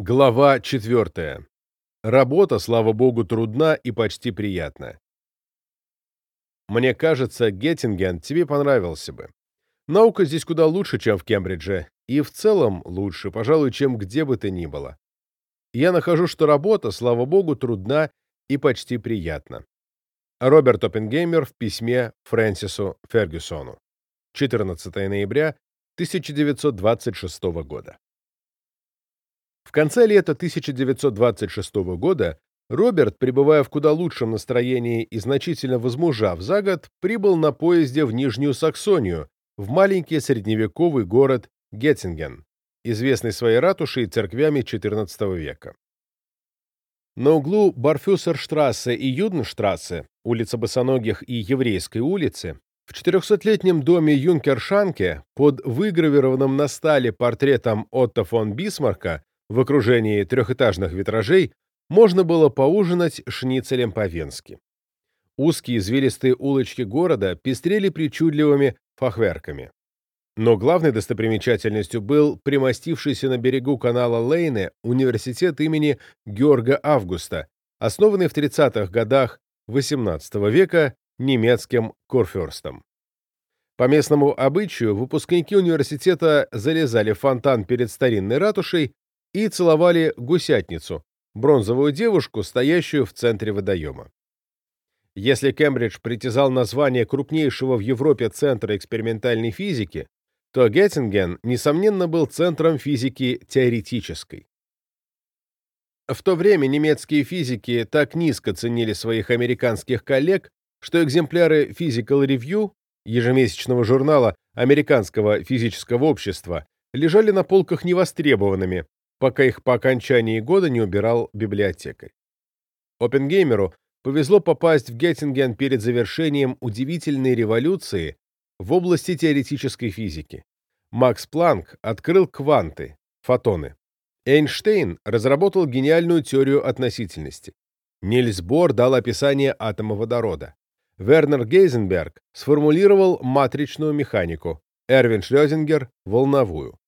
Глава 4. Работа, слава богу, трудна и почти приятна. Мне кажется, Геттинген тебе понравился бы. Наука здесь куда лучше, чем в Кембридже, и в целом лучше, пожалуй, чем где бы то ни было. Я нахожу, что работа, слава богу, трудна и почти приятна. Роберт Оппенгеймер в письме Фрэнсису Фергюсону. 14 ноября 1926 года. В конце лета 1926 года Роберт, пребывая в куда лучшем настроении и значительно возмужав за год, прибыл на поезде в Нижнюю Саксонию, в маленький средневековый город Геттинген, известный своей ратушей и церквями XIV века. На углу Барфюсерштрассе и Юденштрассе, улица Босоногих и Еврейской улицы, в 400-летнем доме Юнкершанке под выгравированным на стале портретом Отто фон Бисмарка в окружении трехэтажных витражей можно было поужинать шницелем по-венски. Узкие извилистые улочки города пестрели причудливыми фахверками. Но главной достопримечательностью был примостившийся на берегу канала Лейне университет имени Георга Августа, основанный в 30-х годах XVIII века немецким Курфюрстом. По местному обычаю выпускники университета залезали в фонтан перед старинной ратушей и целовали гусятницу, бронзовую девушку, стоящую в центре водоема. Если Кембридж притязал на звание крупнейшего в Европе центра экспериментальной физики, то Геттинген, несомненно, был центром физики теоретической. В то время немецкие физики так низко ценили своих американских коллег, что экземпляры Physical Review, ежемесячного журнала Американского физического общества, лежали на полках невостребованными, пока их по окончании года не убирал библиотекарь. Оппенгеймеру повезло попасть в Геттинген перед завершением удивительной революции в области теоретической физики. Макс Планк открыл кванты, фотоны. Эйнштейн разработал гениальную теорию относительности. Нильс Бор дал описание атома водорода. Вернер Гейзенберг сформулировал матричную механику, Эрвин Шлёзингер — волновую.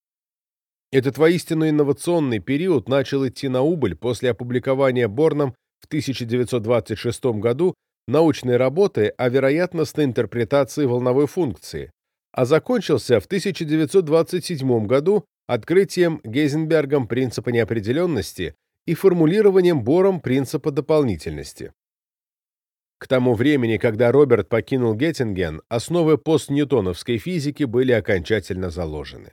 Этот воистину инновационный период начал идти на убыль после опубликования Борном в 1926 году научной работы о вероятностной интерпретации волновой функции, а закончился в 1927 году открытием Гейзенбергом принципа неопределенности и формулированием Бором принципа дополнительности. К тому времени, когда Роберт покинул Геттинген, основы постньютоновской физики были окончательно заложены.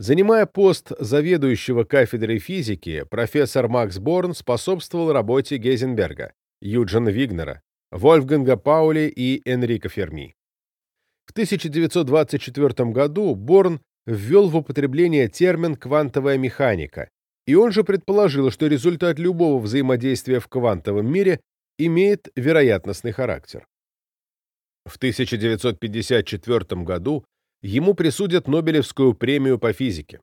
Занимая пост заведующего кафедрой физики, профессор Макс Борн способствовал работе Гейзенберга, Юджина Вигнера, Вольфганга Паули и Энрико Ферми. В 1924 году Борн ввел в употребление термин «квантовая механика», и он же предположил, что результат любого взаимодействия в квантовом мире имеет вероятностный характер. В 1954 году ему присудят Нобелевскую премию по физике.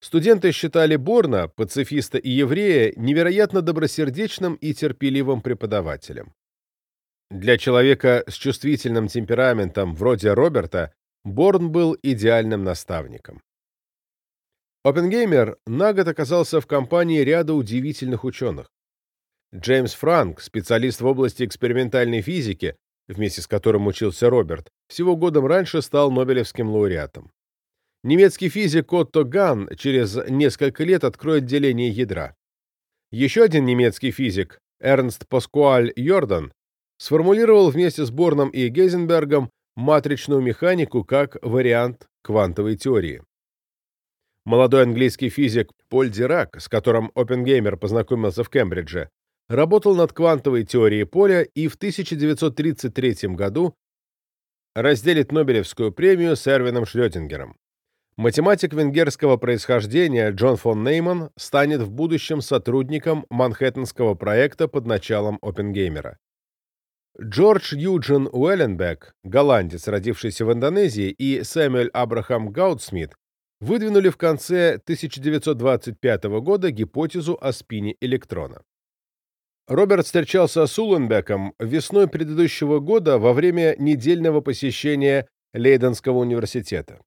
Студенты считали Борна, пацифиста и еврея, невероятно добросердечным и терпеливым преподавателем. Для человека с чувствительным темпераментом вроде Роберта Борн был идеальным наставником. Оппенгеймер на год оказался в компании ряда удивительных ученых. Джеймс Франк, специалист в области экспериментальной физики, вместе с которым учился Роберт, всего годом раньше стал Нобелевским лауреатом. Немецкий физик Отто Ган через несколько лет откроет деление ядра. Еще один немецкий физик, Эрнст Паскуаль Йордан, сформулировал вместе с Борном и Гейзенбергом матричную механику как вариант квантовой теории. Молодой английский физик Поль Дирак, с которым Оппенгеймер познакомился в Кембридже, работал над квантовой теорией поля и в 1933 году разделит Нобелевскую премию с Эрвином Шрёдингером. Математик венгерского происхождения Джон фон Нейман станет в будущем сотрудником Манхэттенского проекта под началом Оппенгеймера. Джордж Юджин Уэлленбек, голландец, родившийся в Индонезии, и Сэмюэль Абрахам Гаудсмит выдвинули в конце 1925 года гипотезу о спине электрона. Роберт встречался с Улленбеком весной предыдущего года во время недельного посещения Лейденского университета.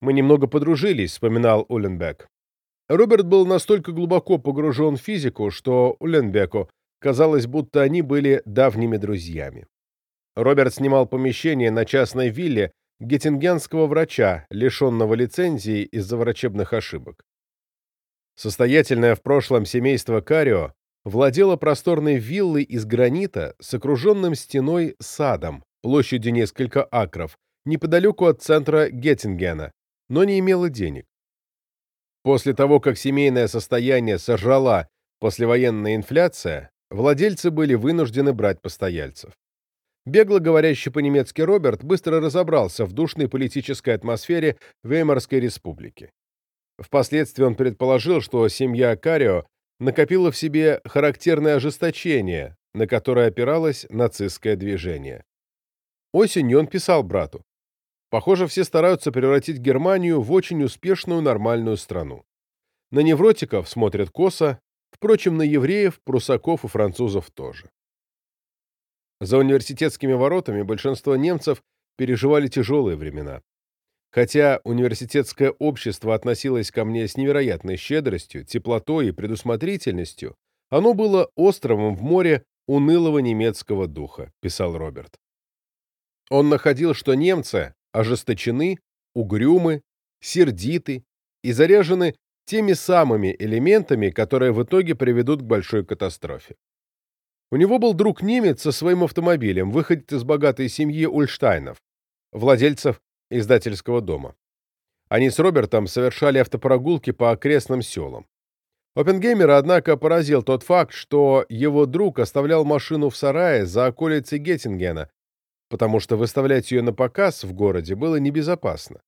«Мы немного подружились», — вспоминал Улленбек. Роберт был настолько глубоко погружен в физику, что Уленбеку казалось, будто они были давними друзьями. Роберт снимал помещение на частной вилле геттингенского врача, лишенного лицензии из-за врачебных ошибок. Состоятельное в прошлом семейство Карио владело просторной виллой из гранита с окруженным стеной садом, площадью несколько акров, неподалеку от центра Геттингена, но не имело денег. После того, как семейное состояние сожрала послевоенная инфляция, владельцы были вынуждены брать постояльцев. Бегло говорящий по-немецки Роберт быстро разобрался в душной политической атмосфере Веймарской республики. Впоследствии он предположил, что семья Карио накопила в себе характерное ожесточение, на которое опиралось нацистское движение. Осенью он писал брату. Похоже, все стараются превратить Германию в очень успешную нормальную страну. На невротиков смотрят косо, впрочем, на евреев, прусаков и французов тоже. За университетскими воротами большинство немцев переживали тяжелые времена. Хотя университетское общество относилось ко мне с невероятной щедростью, теплотой и предусмотрительностью, оно было островом в море унылого немецкого духа, писал Роберт. Он находил, что немцы ожесточены, угрюмы, сердиты и заряжены теми самыми элементами, которые в итоге приведут к большой катастрофе. У него был друг немец со своим автомобилем, выходит из богатой семьи Ульштайнов, владельцев издательского дома. Они с Робертом совершали автопрогулки по окрестным селам. Оппенгеймера, однако, поразил тот факт, что его друг оставлял машину в сарае за околицей Геттингена, потому что выставлять ее на показ в городе было небезопасно.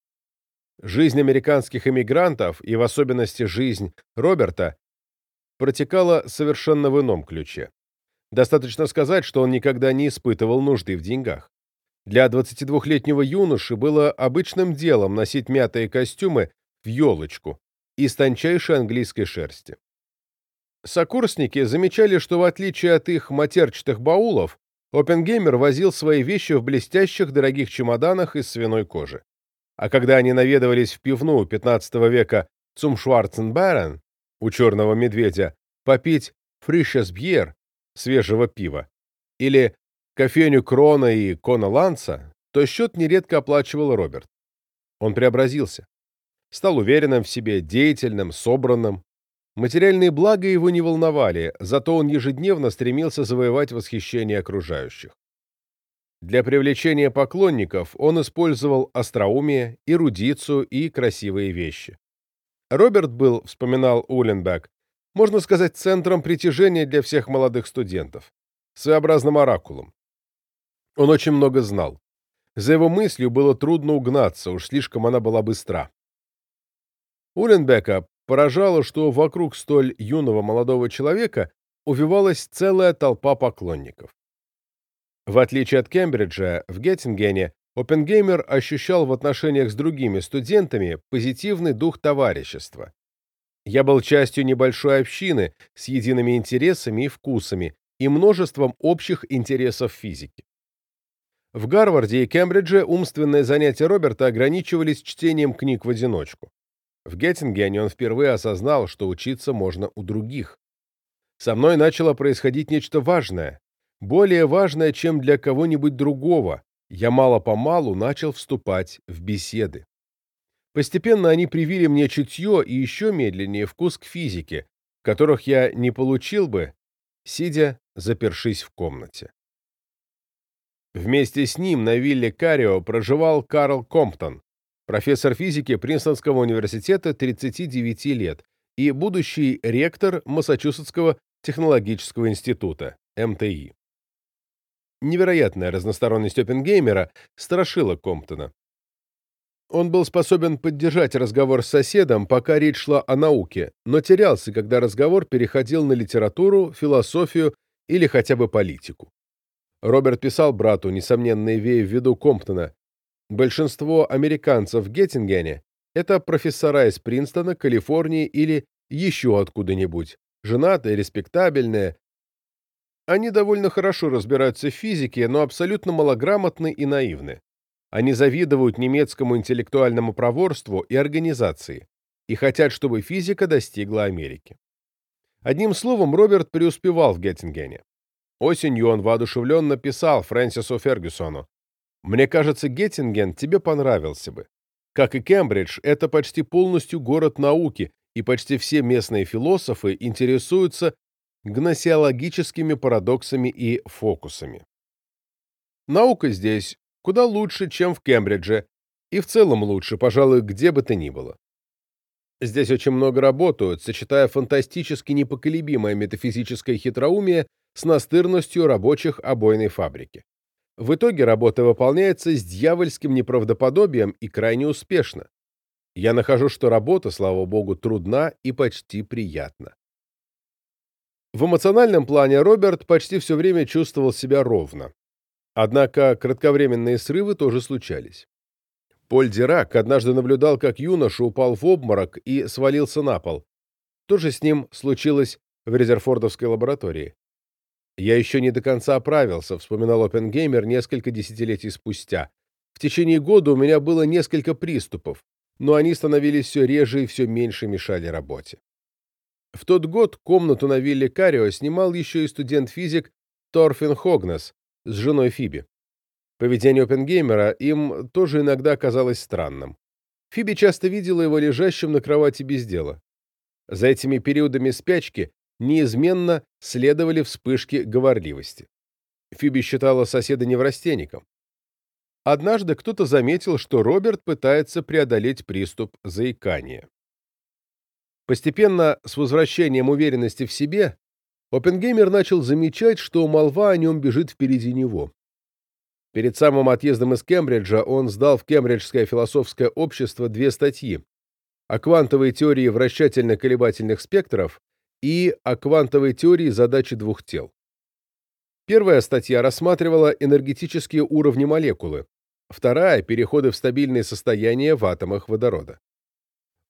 Жизнь американских эмигрантов, и в особенности жизнь Роберта, протекала совершенно в ином ключе. Достаточно сказать, что он никогда не испытывал нужды в деньгах. Для 22-летнего юноши было обычным делом носить мятые костюмы в елочку из тончайшей английской шерсти. Сокурсники замечали, что в отличие от их матерчатых баулов, Оппенгеймер возил свои вещи в блестящих дорогих чемоданах из свиной кожи. А когда они наведывались в пивную 15 века Цумшварценберен у черного медведя попить фришесбьер свежего пива или кофейню Крона и Кона Ланца, то счет нередко оплачивал Роберт. Он преобразился. Стал уверенным в себе, деятельным, собранным, Материальные блага его не волновали, зато он ежедневно стремился завоевать восхищение окружающих. Для привлечения поклонников он использовал остроумие, эрудицию и красивые вещи. Роберт был, вспоминал Уленбек, можно сказать, центром притяжения для всех молодых студентов, своеобразным оракулом. Он очень много знал. За его мыслью было трудно угнаться, уж слишком она была быстра. Уленбека Поражало, что вокруг столь юного молодого человека увивалась целая толпа поклонников. В отличие от Кембриджа, в Геттингене Оппенгеймер ощущал в отношениях с другими студентами позитивный дух товарищества. Я был частью небольшой общины с едиными интересами и вкусами и множеством общих интересов физики. В Гарварде и Кембридже умственные занятия Роберта ограничивались чтением книг в одиночку. В Геттингене он впервые осознал, что учиться можно у других. Со мной начало происходить нечто важное, более важное, чем для кого-нибудь другого. Я мало-помалу начал вступать в беседы. Постепенно они привили мне чутье и еще медленнее вкус к физике, которых я не получил бы, сидя, запершись в комнате. Вместе с ним на вилле Карио проживал Карл Комптон, профессор физики Принстонского университета 39 лет и будущий ректор Массачусетского технологического института, МТИ. Невероятная разносторонность Оппенгеймера страшила Комптона. Он был способен поддержать разговор с соседом, пока речь шла о науке, но терялся, когда разговор переходил на литературу, философию или хотя бы политику. Роберт писал брату, несомненно, имея в виду Комптона, Большинство американцев в Геттингене – это профессора из Принстона, Калифорнии или еще откуда-нибудь, женатые, респектабельные. Они довольно хорошо разбираются в физике, но абсолютно малограмотны и наивны. Они завидуют немецкому интеллектуальному проворству и организации. и хотят, чтобы физика достигла Америки. Одним словом, Роберт преуспевал в Геттингене. Осенью он воодушевленно писал Фрэнсису Фергюсону, «Мне кажется, Геттинген тебе понравился бы. Как и Кембридж, это почти полностью город науки, и почти все местные философы интересуются гносеологическими парадоксами и фокусами. Наука здесь куда лучше, чем в Кембридже, и в целом лучше, пожалуй, где бы то ни было. Здесь очень много работают, сочетая фантастически непоколебимое метафизическое хитроумие с настырностью рабочих обойной фабрики. В итоге работа выполняется с дьявольским неправдоподобием и крайне успешно. Я нахожу, что работа, слава богу, трудна и почти приятна. В эмоциональном плане Роберт почти все время чувствовал себя ровно. Однако кратковременные срывы тоже случались. Поль Дирак однажды наблюдал, как юноша упал в обморок и свалился на пол. То же с ним случилось в Резерфордовской лаборатории. «Я еще не до конца оправился», — вспоминал Оппенгеймер несколько десятилетий спустя. «В течение года у меня было несколько приступов, но они становились все реже и все меньше мешали работе». В тот год комнату на вилле Карио снимал еще и студент-физик Торфин Хогнес с женой Фиби. Поведение Оппенгеймера им тоже иногда казалось странным. Фиби часто видела его лежащим на кровати без дела. За этими периодами спячки неизменно следовали вспышки говорливости. Фиби считала соседа неврастенником. Однажды кто-то заметил, что Роберт пытается преодолеть приступ заикания. Постепенно, с возвращением уверенности в себе, Оппенгеймер начал замечать, что молва о нем бежит впереди него. Перед самым отъездом из Кембриджа он сдал в Кембриджское философское общество две статьи о квантовой теории вращательно-колебательных спектров и о квантовой теории задачи двух тел. Первая статья рассматривала энергетические уровни молекулы, вторая — переходы в стабильные состояния в атомах водорода.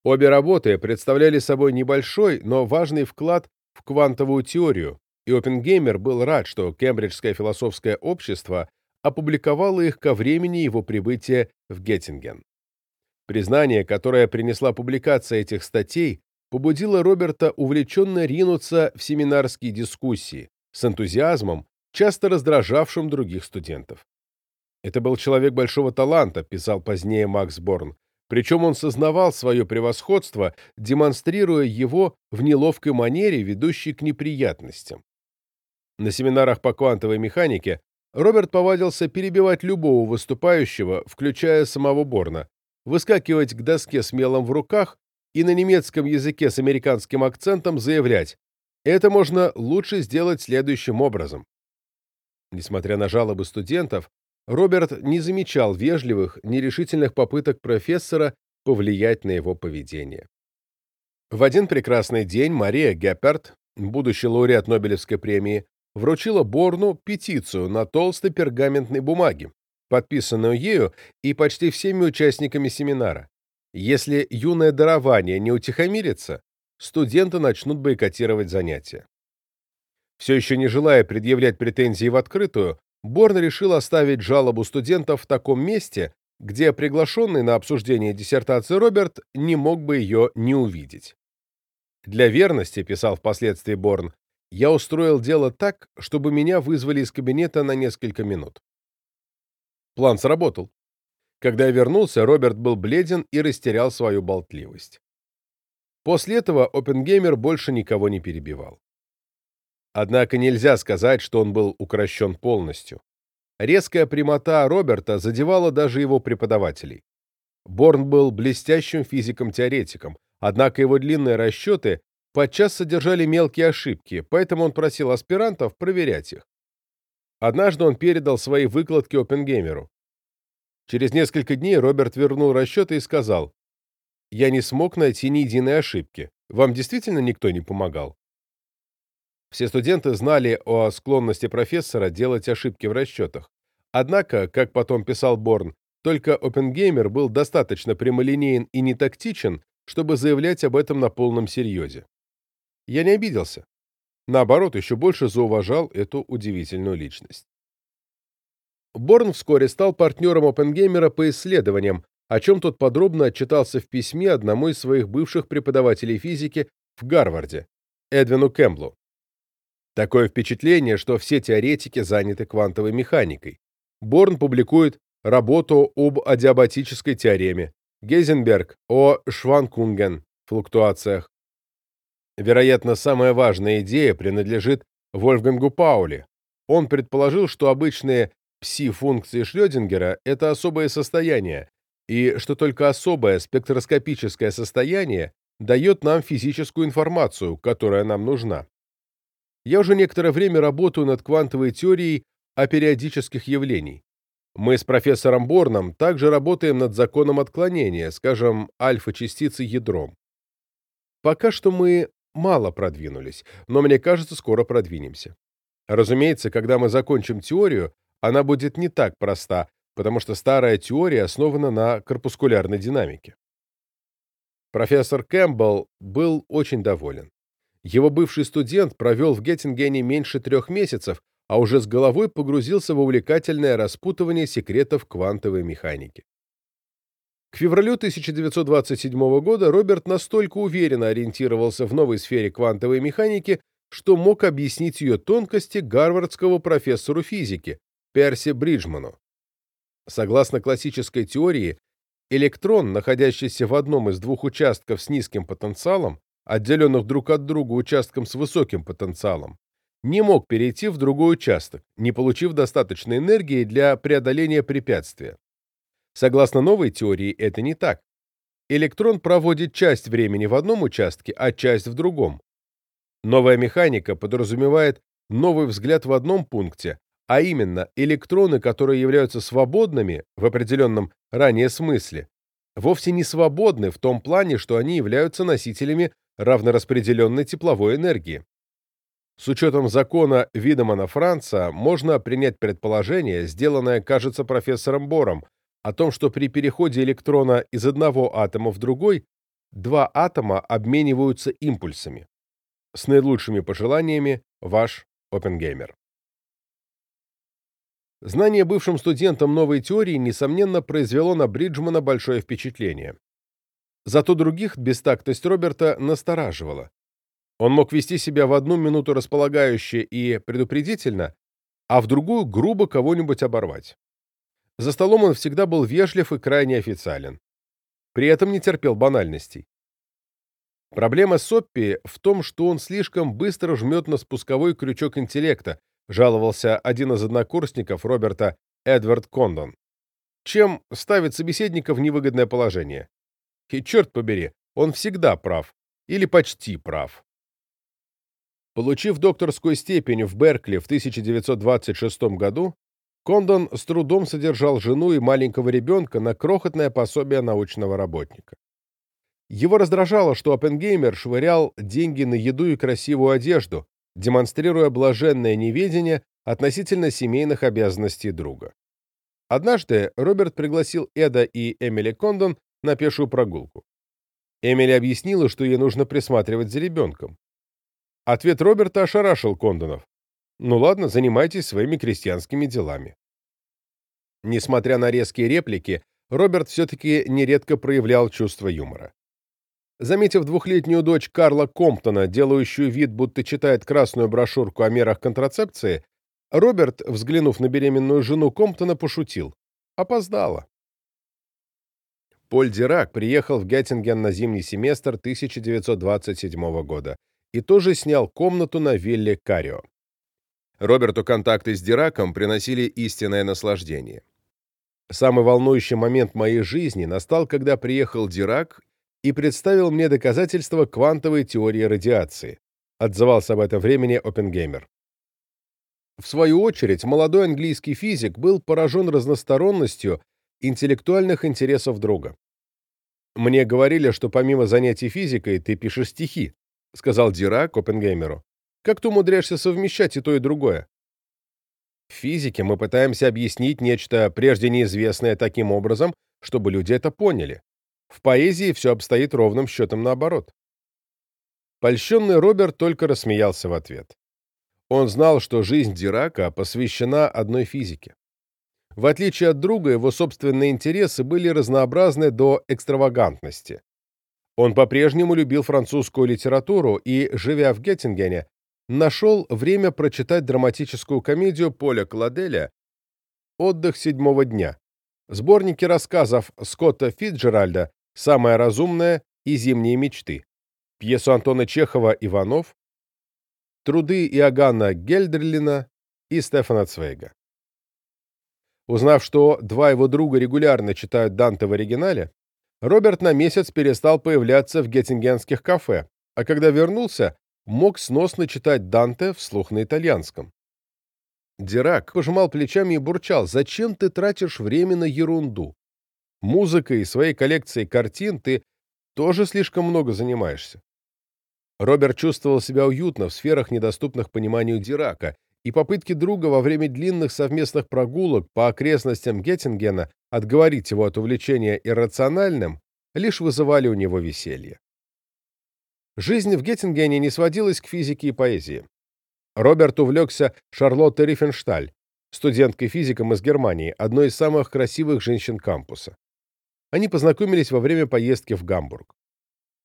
Обе работы представляли собой небольшой, но важный вклад в квантовую теорию, и Оппенгеймер был рад, что Кембриджское философское общество опубликовало их ко времени его прибытия в Геттинген. Признание, которое принесла публикация этих статей, побудило Роберта увлеченно ринуться в семинарские дискуссии с энтузиазмом, часто раздражавшим других студентов. «Это был человек большого таланта», — писал позднее Макс Борн, причем он сознавал свое превосходство, демонстрируя его в неловкой манере, ведущей к неприятностям. На семинарах по квантовой механике Роберт повадился перебивать любого выступающего, включая самого Борна, выскакивать к доске с мелом в руках и на немецком языке с американским акцентом заявлять «это можно лучше сделать следующим образом». Несмотря на жалобы студентов, Роберт не замечал вежливых, нерешительных попыток профессора повлиять на его поведение. В один прекрасный день Мария Гепперт, будущий лауреат Нобелевской премии, вручила Борну петицию на толстой пергаментной бумаге, подписанную ею и почти всеми участниками семинара. Если юное дарование не утихомирится, студенты начнут бойкотировать занятия. Все еще не желая предъявлять претензии в открытую, Борн решил оставить жалобу студентов в таком месте, где приглашенный на обсуждение диссертации Роберт не мог бы ее не увидеть. «Для верности», — писал впоследствии Борн, — «я устроил дело так, чтобы меня вызвали из кабинета на несколько минут». План сработал. Когда я вернулся, Роберт был бледен и растерял свою болтливость. После этого Оппенгеймер больше никого не перебивал. Однако нельзя сказать, что он был укращен полностью. Резкая прямота Роберта задевала даже его преподавателей. Борн был блестящим физиком-теоретиком, однако его длинные расчеты подчас содержали мелкие ошибки, поэтому он просил аспирантов проверять их. Однажды он передал свои выкладки Оппенгеймеру. Через несколько дней Роберт вернул расчеты и сказал, «Я не смог найти ни единой ошибки. Вам действительно никто не помогал?» Все студенты знали о склонности профессора делать ошибки в расчетах. Однако, как потом писал Борн, только Оппенгеймер был достаточно прямолинеен и нетактичен, чтобы заявлять об этом на полном серьезе. Я не обиделся. Наоборот, еще больше зауважал эту удивительную личность. Борн вскоре стал партнером Оппенгеймера по исследованиям, о чем тот подробно отчитался в письме одному из своих бывших преподавателей физики в Гарварде, Эдвину Кэмблу. Такое впечатление, что все теоретики заняты квантовой механикой. Борн публикует работу об адиабатической теореме, Гейзенберг о Шванкунген флуктуациях. Вероятно, самая важная идея принадлежит Вольфгангу Паули. Он предположил, что обычные пси-функции Шрёдингера — это особое состояние, и что только особое спектроскопическое состояние дает нам физическую информацию, которая нам нужна. Я уже некоторое время работаю над квантовой теорией о периодических явлений. Мы с профессором Борном также работаем над законом отклонения, скажем, альфа-частицы ядром. Пока что мы мало продвинулись, но мне кажется, скоро продвинемся. Разумеется, когда мы закончим теорию, она будет не так проста, потому что старая теория основана на корпускулярной динамике. Профессор Кэмпбелл был очень доволен. Его бывший студент провел в Геттингене меньше трех месяцев, а уже с головой погрузился в увлекательное распутывание секретов квантовой механики. К февралю 1927 года Роберт настолько уверенно ориентировался в новой сфере квантовой механики, что мог объяснить ее тонкости гарвардскому профессору физики Перси Бриджману. Согласно классической теории, электрон, находящийся в одном из двух участков с низким потенциалом, отделенных друг от друга участком с высоким потенциалом, не мог перейти в другой участок, не получив достаточной энергии для преодоления препятствия. Согласно новой теории, это не так. Электрон проводит часть времени в одном участке, а часть в другом. Новая механика подразумевает новый взгляд в одном пункте, а именно электроны, которые являются свободными в определенном ранее смысле, вовсе не свободны в том плане, что они являются носителями равнораспределенной тепловой энергии. С учетом закона Видемана Франца можно принять предположение, сделанное, кажется, профессором Бором, о том, что при переходе электрона из одного атома в другой два атома обмениваются импульсами. С наилучшими пожеланиями, ваш Оппенгеймер. Знание бывшим студентам новой теории, несомненно, произвело на Бриджмана большое впечатление. Зато других бестактность Роберта настораживала. Он мог вести себя в одну минуту располагающе и предупредительно, а в другую грубо кого-нибудь оборвать. За столом он всегда был вежлив и крайне официален. При этом не терпел банальностей. Проблема Соппи в том, что он слишком быстро жмет на спусковой крючок интеллекта, жаловался один из однокурсников Роберта Эдвард Кондон, чем ставит собеседника в невыгодное положение. И черт побери, он всегда прав. Или почти прав. Получив докторскую степень в Беркли в 1926 году, Кондон с трудом содержал жену и маленького ребенка на крохотное пособие научного работника. Его раздражало, что Оппенгеймер швырял деньги на еду и красивую одежду, демонстрируя блаженное неведение относительно семейных обязанностей друга. Однажды Роберт пригласил Эда и Эмили Кондон на пешую прогулку. Эмили объяснила, что ей нужно присматривать за ребенком. Ответ Роберта ошарашил Кондонов. Ну ладно, занимайтесь своими крестьянскими делами. Несмотря на резкие реплики, Роберт все-таки нередко проявлял чувство юмора. Заметив двухлетнюю дочь Карла Комптона, делающую вид, будто читает красную брошюрку о мерах контрацепции, Роберт, взглянув на беременную жену Комптона, пошутил. Опоздала. Поль Дирак приехал в Геттинген на зимний семестр 1927 года и тоже снял комнату на вилле Карио. Роберту контакты с Дираком приносили истинное наслаждение. Самый волнующий момент моей жизни настал, когда приехал Дирак и представил мне доказательства квантовой теории радиации. Отзывался об этом времени Оппенгеймер. В свою очередь, молодой английский физик был поражен разносторонностью интеллектуальных интересов друга. «Мне говорили, что помимо занятий физикой ты пишешь стихи», сказал Дирак Оппенгеймеру. Как ты умудряешься совмещать и то, и другое? В физике мы пытаемся объяснить нечто прежде неизвестное таким образом, чтобы люди это поняли. В поэзии все обстоит ровным счетом наоборот. Польщенный Роберт только рассмеялся в ответ. Он знал, что жизнь Дирака посвящена одной физике. В отличие от друга, его собственные интересы были разнообразны до экстравагантности. Он по-прежнему любил французскую литературу и, живя в Геттингене, нашел время прочитать драматическую комедию Поля Кладеля «Отдых седьмого дня», сборники рассказов Скотта Фитджеральда «Самое разумное» и «Зимние мечты», пьесу Антона Чехова «Иванов», труды Иоганна Гельдерлина и Стефана Цвейга. Узнав, что два его друга регулярно читают Данте в оригинале, Роберт на месяц перестал появляться в геттингенских кафе, а когда вернулся, мог сносно читать Данте вслух на итальянском. Дирак пожимал плечами и бурчал, «Зачем ты тратишь время на ерунду? Музыкой и своей коллекцией картин ты тоже слишком много занимаешься». Роберт чувствовал себя уютно в сферах, недоступных пониманию Дирака, и попытки друга во время длинных совместных прогулок по окрестностям Геттингена отговорить его от увлечения иррациональным лишь вызывали у него веселье. Жизнь в Геттингене не сводилась к физике и поэзии. Роберт увлекся Шарлоттой Рифеншталь, студенткой-физиком из Германии, одной из самых красивых женщин кампуса. Они познакомились во время поездки в Гамбург.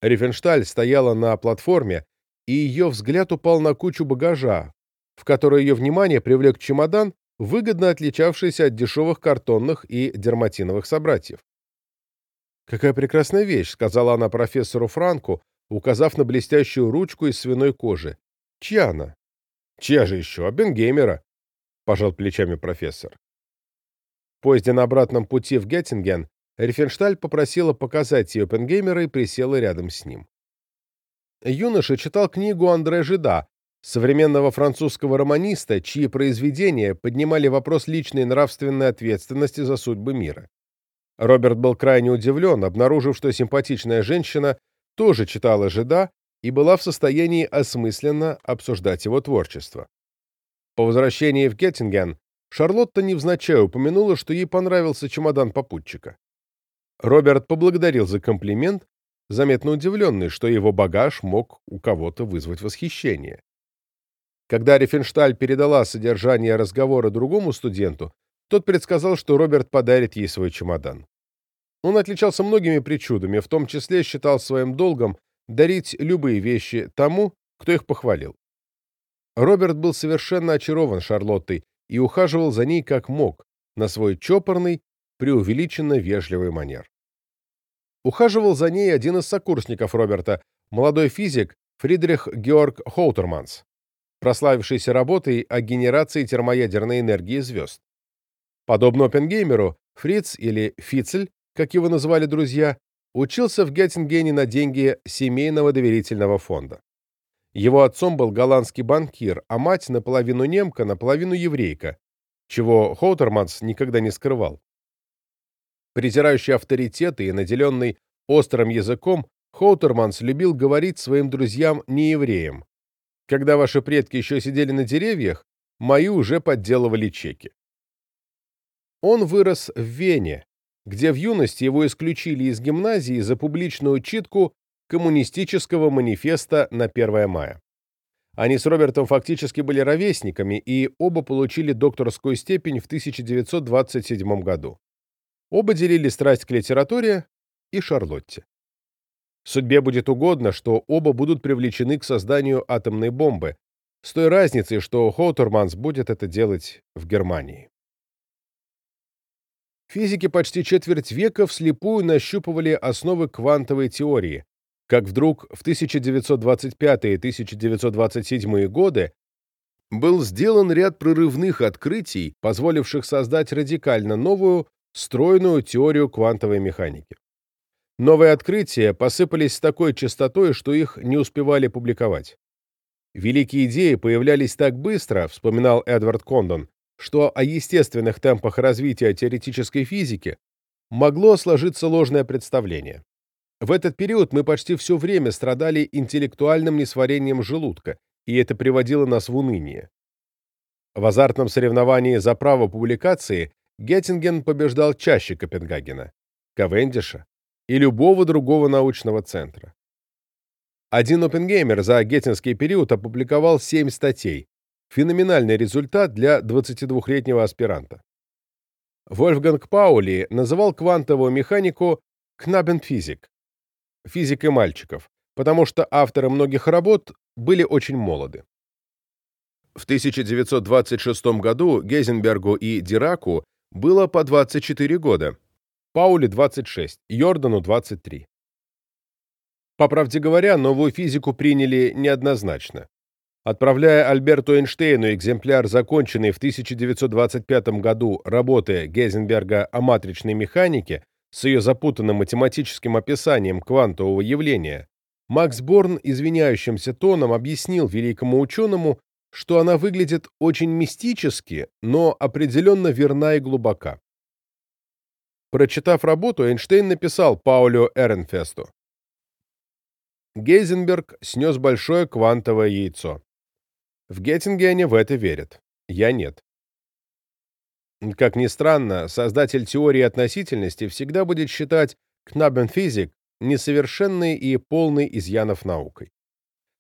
Рифеншталь стояла на платформе, и ее взгляд упал на кучу багажа, в которой ее внимание привлек чемодан, выгодно отличавшийся от дешевых картонных и дерматиновых собратьев. «Какая прекрасная вещь», — сказала она профессору Франку, указав на блестящую ручку из свиной кожи. «Чья она?» «Чья же еще? Оппенгеймера», — пожал плечами профессор. В поезде на обратном пути в Геттинген Рифеншталь попросила показать ей Оппенгеймера и присела рядом с ним. Юноша читал книгу Андре Жида современного французского романиста, чьи произведения поднимали вопрос личной нравственной ответственности за судьбы мира. Роберт был крайне удивлен, обнаружив, что симпатичная женщина тоже читала Жида и была в состоянии осмысленно обсуждать его творчество. По возвращении в Геттинген Шарлотта невзначай упомянула, что ей понравился чемодан попутчика. Роберт поблагодарил за комплимент, заметно удивленный, что его багаж мог у кого-то вызвать восхищение. Когда Рифеншталь передала содержание разговора другому студенту, тот предсказал, что Роберт подарит ей свой чемодан. Он отличался многими причудами, в том числе считал своим долгом дарить любые вещи тому, кто их похвалил. Роберт был совершенно очарован Шарлоттой и ухаживал за ней как мог, на свой чопорный, преувеличенно вежливый манер. Ухаживал за ней один из сокурсников Роберта, молодой физик Фридрих Георг Хоутерманс прославившийся работой о генерации термоядерной энергии звезд. Подобно Оппенгеймеру, Фриц или Фицель, как его называли друзья, учился в Геттингене на деньги семейного доверительного фонда. Его отцом был голландский банкир, а мать наполовину немка, наполовину еврейка, чего Хоутерманс никогда не скрывал. Презирающий авторитеты и наделенный острым языком, Хоутерманс любил говорить своим друзьям неевреям, когда ваши предки еще сидели на деревьях, мои уже подделывали чеки. Он вырос в Вене, где в юности его исключили из гимназии за публичную читку коммунистического манифеста на 1 мая. Они с Робертом фактически были ровесниками и оба получили докторскую степень в 1927 году. Оба делили страсть к литературе и Шарлотте. Судьбе будет угодно, что оба будут привлечены к созданию атомной бомбы, с той разницей, что Хоутерманс будет это делать в Германии. Физики почти четверть века вслепую нащупывали основы квантовой теории, как вдруг в 1925 и 1927 годы был сделан ряд прорывных открытий, позволивших создать радикально новую, стройную теорию квантовой механики. Новые открытия посыпались с такой частотой, что их не успевали публиковать. Великие идеи появлялись так быстро, вспоминал Эдвард Кондон, что о естественных темпах развития теоретической физики могло сложиться ложное представление. В этот период мы почти все время страдали интеллектуальным несварением желудка, и это приводило нас в уныние. В азартном соревновании за право публикации Геттинген побеждал чаще Копенгагена, Кавендиша, и любого другого научного центра. Один опенгеймер за геттинский период опубликовал 7 статей. Феноменальный результат для 22-летнего аспиранта. Вольфганг Паули называл квантовую механику «кнабенфизик» — физикой мальчиков, потому что авторы многих работ были очень молоды. В 1926 году Гейзенбергу и Дираку было по 24 года, Паули 26, Йордану 23. По правде говоря, новую физику приняли неоднозначно. Отправляя Альберту Эйнштейну экземпляр законченной в 1925 году работы Гейзенберга о матричной механике с ее запутанным математическим описанием квантового явления, Макс Борн извиняющимся тоном объяснил великому ученому, что она выглядит очень мистически, но определенно верна и глубока. Прочитав работу, Эйнштейн написал Паулю Эренфесту. Гейзенберг снес большое квантовое яйцо. В Геттингене в это верят. Я нет. Как ни странно, создатель теории относительности всегда будет считать Кнабенфизик несовершенной и полной изъянов наукой.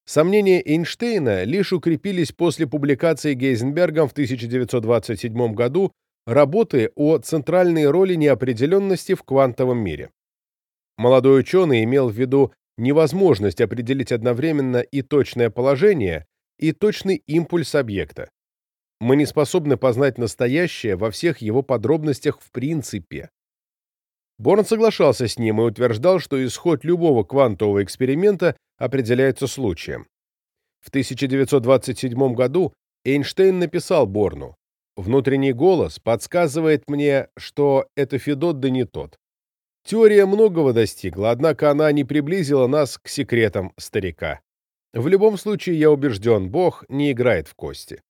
Сомнения Эйнштейна лишь укрепились после публикации Гейзенбергом в 1927 году работы о центральной роли неопределенности в квантовом мире. Молодой ученый имел в виду невозможность определить одновременно и точное положение, и точный импульс объекта. Мы не способны познать настоящее во всех его подробностях в принципе. Борн соглашался с ним и утверждал, что исход любого квантового эксперимента определяется случаем. В 1927 году Эйнштейн написал Борну «Внутренний голос подсказывает мне, что это Федот да не тот. Теория многого достигла, однако она не приблизила нас к секретам старика. В любом случае, я убежден, Бог не играет в кости».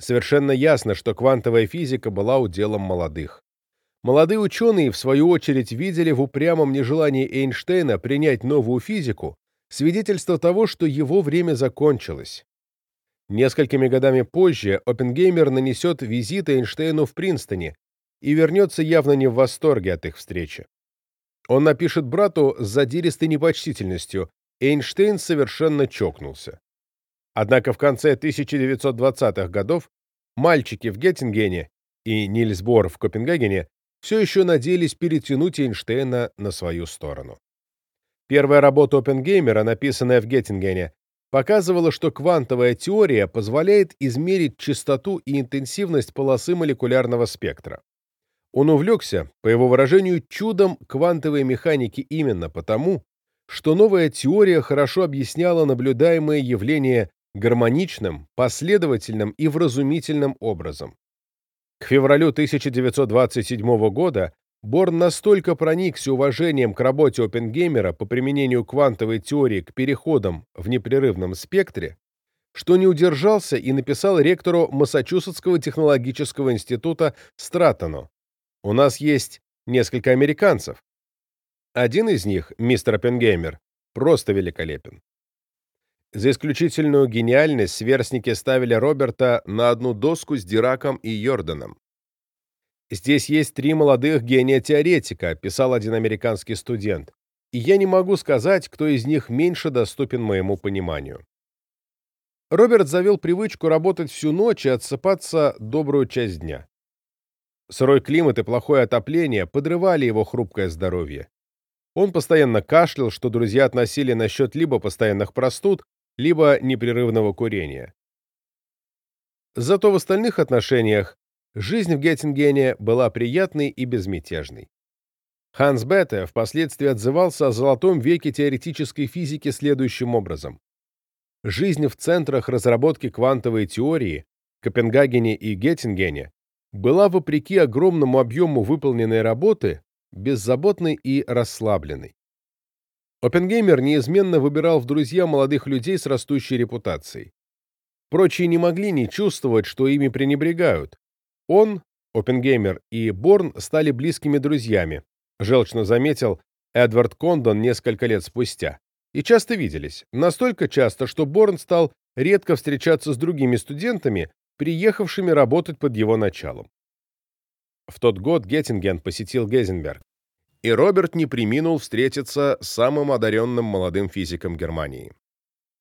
Совершенно ясно, что квантовая физика была уделом молодых. Молодые ученые, в свою очередь, видели в упрямом нежелании Эйнштейна принять новую физику свидетельство того, что его время закончилось. Несколькими годами позже Оппенгеймер нанесет визит Эйнштейну в Принстоне и вернется явно не в восторге от их встречи. Он напишет брату с задиристой непочтительностью «Эйнштейн совершенно чокнулся». Однако в конце 1920-х годов мальчики в Геттингене и Нильс Бор в Копенгагене все еще надеялись перетянуть Эйнштейна на свою сторону. Первая работа Оппенгеймера, написанная в Геттингене, показывала, что квантовая теория позволяет измерить частоту и интенсивность полосы молекулярного спектра. Он увлекся, по его выражению, чудом квантовой механики именно потому, что новая теория хорошо объясняла наблюдаемые явления гармоничным, последовательным и вразумительным образом. К февралю 1927 года Борн настолько проникся уважением к работе Оппенгеймера по применению квантовой теории к переходам в непрерывном спектре, что не удержался и написал ректору Массачусетского технологического института Стратону. «У нас есть несколько американцев. Один из них, мистер Оппенгеймер, просто великолепен. За исключительную гениальность сверстники ставили Роберта на одну доску с Дираком и Йорданом. «Здесь есть три молодых гения-теоретика», — писал один американский студент, «и я не могу сказать, кто из них меньше доступен моему пониманию». Роберт завел привычку работать всю ночь и отсыпаться добрую часть дня. Сырой климат и плохое отопление подрывали его хрупкое здоровье. Он постоянно кашлял, что друзья относили насчет либо постоянных простуд, либо непрерывного курения. Зато в остальных отношениях жизнь в Геттингене была приятной и безмятежной. Ханс Бетте впоследствии отзывался о золотом веке теоретической физики следующим образом. Жизнь в центрах разработки квантовой теории Копенгагене и Геттингене была, вопреки огромному объему выполненной работы, беззаботной и расслабленной. Оппенгеймер неизменно выбирал в друзья молодых людей с растущей репутацией. Прочие не могли не чувствовать, что ими пренебрегают. Он, Оппенгеймер и Борн стали близкими друзьями, желчно заметил Эдвард Кондон несколько лет спустя. И часто виделись. Настолько часто, что Борн стал редко встречаться с другими студентами, приехавшими работать под его началом. В тот год Геттинген посетил Гейзенберг и Роберт не приминул встретиться с самым одаренным молодым физиком Германии.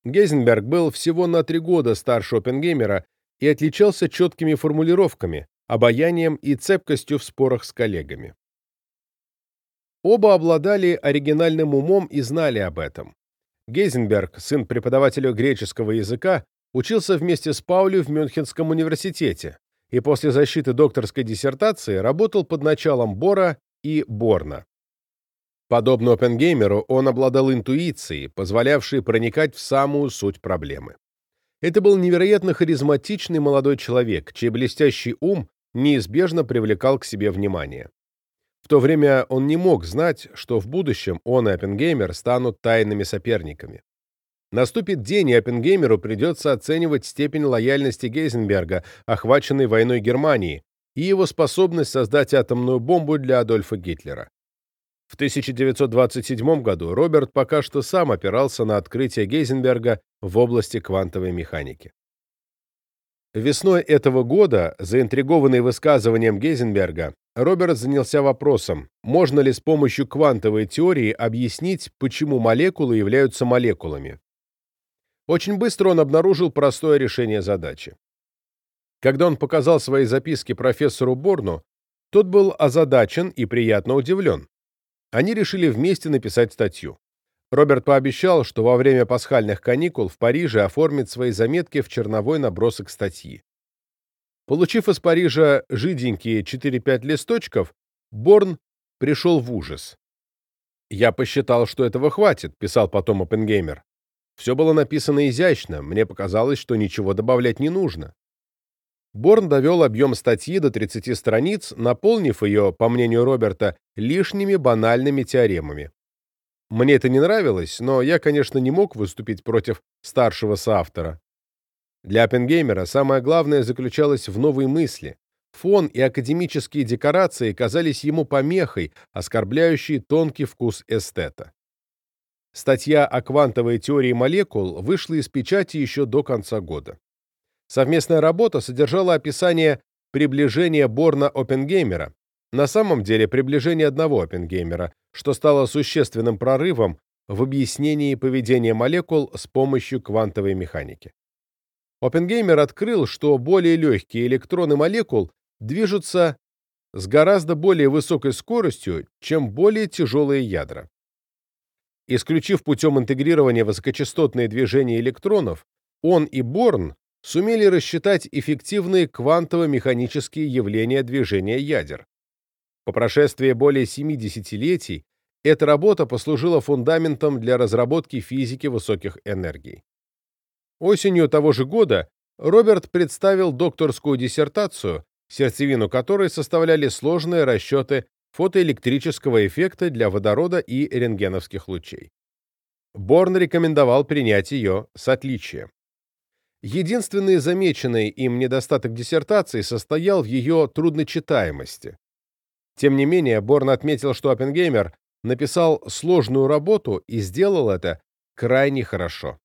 Гейзенберг был всего на три года старше Оппенгеймера и отличался четкими формулировками, обаянием и цепкостью в спорах с коллегами. Оба обладали оригинальным умом и знали об этом. Гейзенберг, сын преподавателя греческого языка, учился вместе с Паули в Мюнхенском университете и после защиты докторской диссертации работал под началом Бора и Борна. Подобно Оппенгеймеру, он обладал интуицией, позволявшей проникать в самую суть проблемы. Это был невероятно харизматичный молодой человек, чей блестящий ум неизбежно привлекал к себе внимание. В то время он не мог знать, что в будущем он и Оппенгеймер станут тайными соперниками. Наступит день, и Оппенгеймеру придется оценивать степень лояльности Гейзенберга, охваченной войной Германии, и его способность создать атомную бомбу для Адольфа Гитлера. В 1927 году Роберт пока что сам опирался на открытие Гейзенберга в области квантовой механики. Весной этого года, заинтригованный высказыванием Гейзенберга, Роберт занялся вопросом, можно ли с помощью квантовой теории объяснить, почему молекулы являются молекулами. Очень быстро он обнаружил простое решение задачи. Когда он показал свои записки профессору Борну, тот был озадачен и приятно удивлен. Они решили вместе написать статью. Роберт пообещал, что во время пасхальных каникул в Париже оформит свои заметки в черновой набросок статьи. Получив из Парижа жиденькие 4-5 листочков, Борн пришел в ужас. «Я посчитал, что этого хватит», — писал потом Оппенгеймер. Все было написано изящно, мне показалось, что ничего добавлять не нужно. Борн довел объем статьи до 30 страниц, наполнив ее, по мнению Роберта, лишними банальными теоремами. Мне это не нравилось, но я, конечно, не мог выступить против старшего соавтора. Для Оппенгеймера самое главное заключалось в новой мысли. Фон и академические декорации казались ему помехой, оскорбляющей тонкий вкус эстета. Статья о квантовой теории молекул вышла из печати еще до конца года. Совместная работа содержала описание приближения Борна-Оппенгеймера, на самом деле приближение одного Оппенгеймера, что стало существенным прорывом в объяснении поведения молекул с помощью квантовой механики. Оппенгеймер открыл, что более легкие электроны молекул движутся с гораздо более высокой скоростью, чем более тяжелые ядра. Исключив путем интегрирования высокочастотные движения электронов, он и Борн сумели рассчитать эффективные квантово-механические явления движения ядер. По прошествии более семи десятилетий эта работа послужила фундаментом для разработки физики высоких энергий. Осенью того же года Роберт представил докторскую диссертацию, сердцевину которой составляли сложные расчеты фотоэлектрического эффекта для водорода и рентгеновских лучей. Борн рекомендовал принять ее с отличием. Единственный замеченный им недостаток диссертации состоял в ее трудночитаемости. Тем не менее, Борн отметил, что Оппенгеймер написал сложную работу и сделал это крайне хорошо.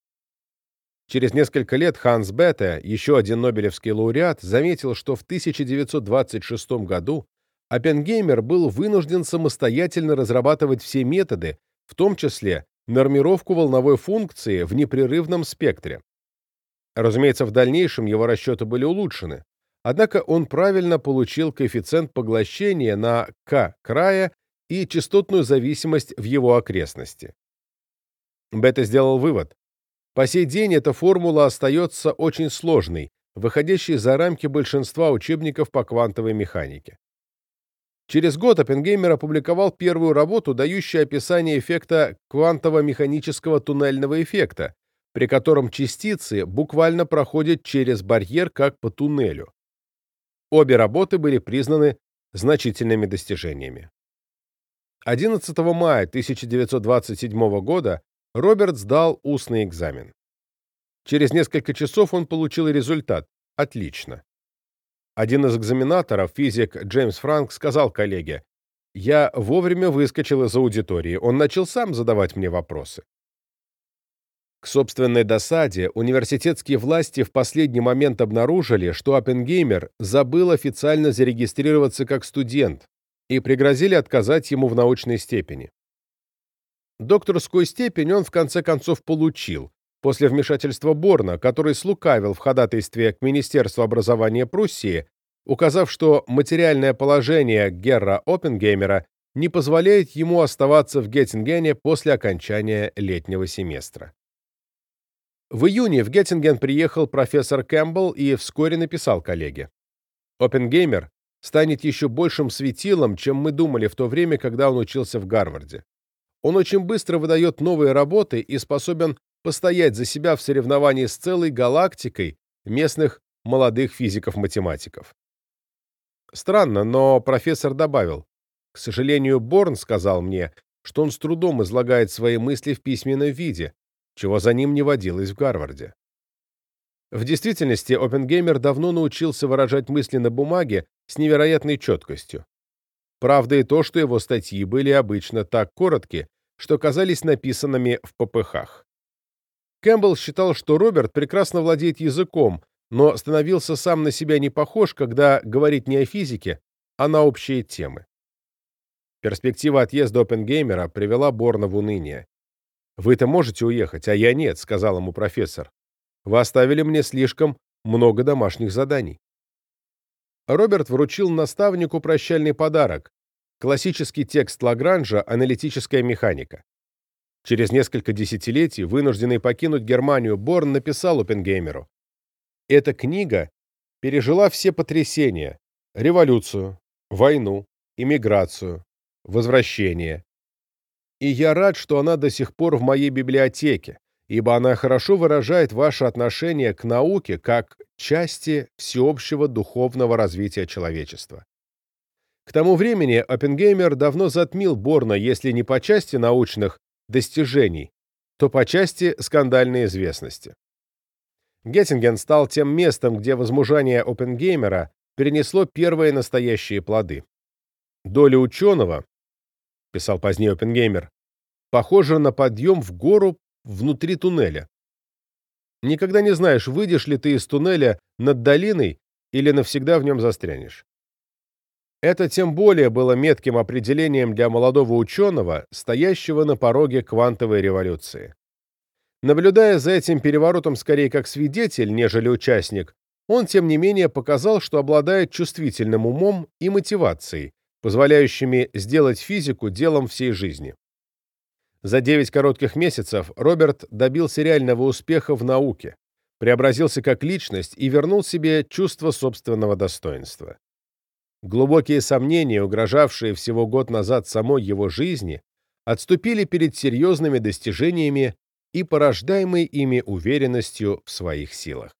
Через несколько лет Ханс Бетте, еще один нобелевский лауреат, заметил, что в 1926 году Оппенгеймер был вынужден самостоятельно разрабатывать все методы, в том числе нормировку волновой функции в непрерывном спектре. Разумеется, в дальнейшем его расчеты были улучшены, однако он правильно получил коэффициент поглощения на k края и частотную зависимость в его окрестности. Бета сделал вывод. По сей день эта формула остается очень сложной, выходящей за рамки большинства учебников по квантовой механике. Через год Оппенгеймер опубликовал первую работу, дающую описание эффекта квантово-механического туннельного эффекта, при котором частицы буквально проходят через барьер как по туннелю. Обе работы были признаны значительными достижениями. 11 мая 1927 года Роберт сдал устный экзамен. Через несколько часов он получил результат «отлично». Один из экзаменаторов, физик Джеймс Франк, сказал коллеге, «Я вовремя выскочил из аудитории, он начал сам задавать мне вопросы». К собственной досаде, университетские власти в последний момент обнаружили, что Оппенгеймер забыл официально зарегистрироваться как студент и пригрозили отказать ему в научной степени. Докторскую степень он в конце концов получил, после вмешательства Борна, который слукавил в ходатайстве к Министерству образования Пруссии, указав, что материальное положение Герра Оппенгеймера не позволяет ему оставаться в Геттингене после окончания летнего семестра. В июне в Геттинген приехал профессор Кэмпбелл и вскоре написал коллеге. Оппенгеймер станет еще большим светилом, чем мы думали в то время, когда он учился в Гарварде. Он очень быстро выдает новые работы и способен постоять за себя в соревновании с целой галактикой местных молодых физиков-математиков. Странно, но профессор добавил, к сожалению, Борн сказал мне, что он с трудом излагает свои мысли в письменном виде, чего за ним не водилось в Гарварде. В действительности, Оппенгеймер давно научился выражать мысли на бумаге с невероятной четкостью. Правда и то, что его статьи были обычно так коротки, что казались написанными в попыхах. Кэмпбелл считал, что Роберт прекрасно владеет языком, но становился сам на себя не похож, когда говорит не о физике, а на общие темы. Перспектива отъезда Оппенгеймера привела Борна в уныние. «Вы-то можете уехать, а я нет», — сказал ему профессор. «Вы оставили мне слишком много домашних заданий». Роберт вручил наставнику прощальный подарок — классический текст Лагранжа «Аналитическая механика». Через несколько десятилетий, вынужденный покинуть Германию, Борн написал Оппенгеймеру. «Эта книга пережила все потрясения – революцию, войну, иммиграцию, возвращение. И я рад, что она до сих пор в моей библиотеке, ибо она хорошо выражает ваше отношение к науке как части всеобщего духовного развития человечества. К тому времени Оппенгеймер давно затмил Борна, если не по части научных, достижений, то по части скандальной известности. Геттинген стал тем местом, где возмужание Оппенгеймера перенесло первые настоящие плоды. Доля ученого, писал позднее Оппенгеймер, похожа на подъем в гору внутри туннеля. Никогда не знаешь, выйдешь ли ты из туннеля над долиной или навсегда в нем застрянешь. Это тем более было метким определением для молодого ученого, стоящего на пороге квантовой революции. Наблюдая за этим переворотом скорее как свидетель, нежели участник, он, тем не менее, показал, что обладает чувствительным умом и мотивацией, позволяющими сделать физику делом всей жизни. За 9 коротких месяцев Роберт добился реального успеха в науке, преобразился как личность и вернул себе чувство собственного достоинства. Глубокие сомнения, угрожавшие всего год назад самой его жизни, отступили перед серьезными достижениями и порождаемой ими уверенностью в своих силах.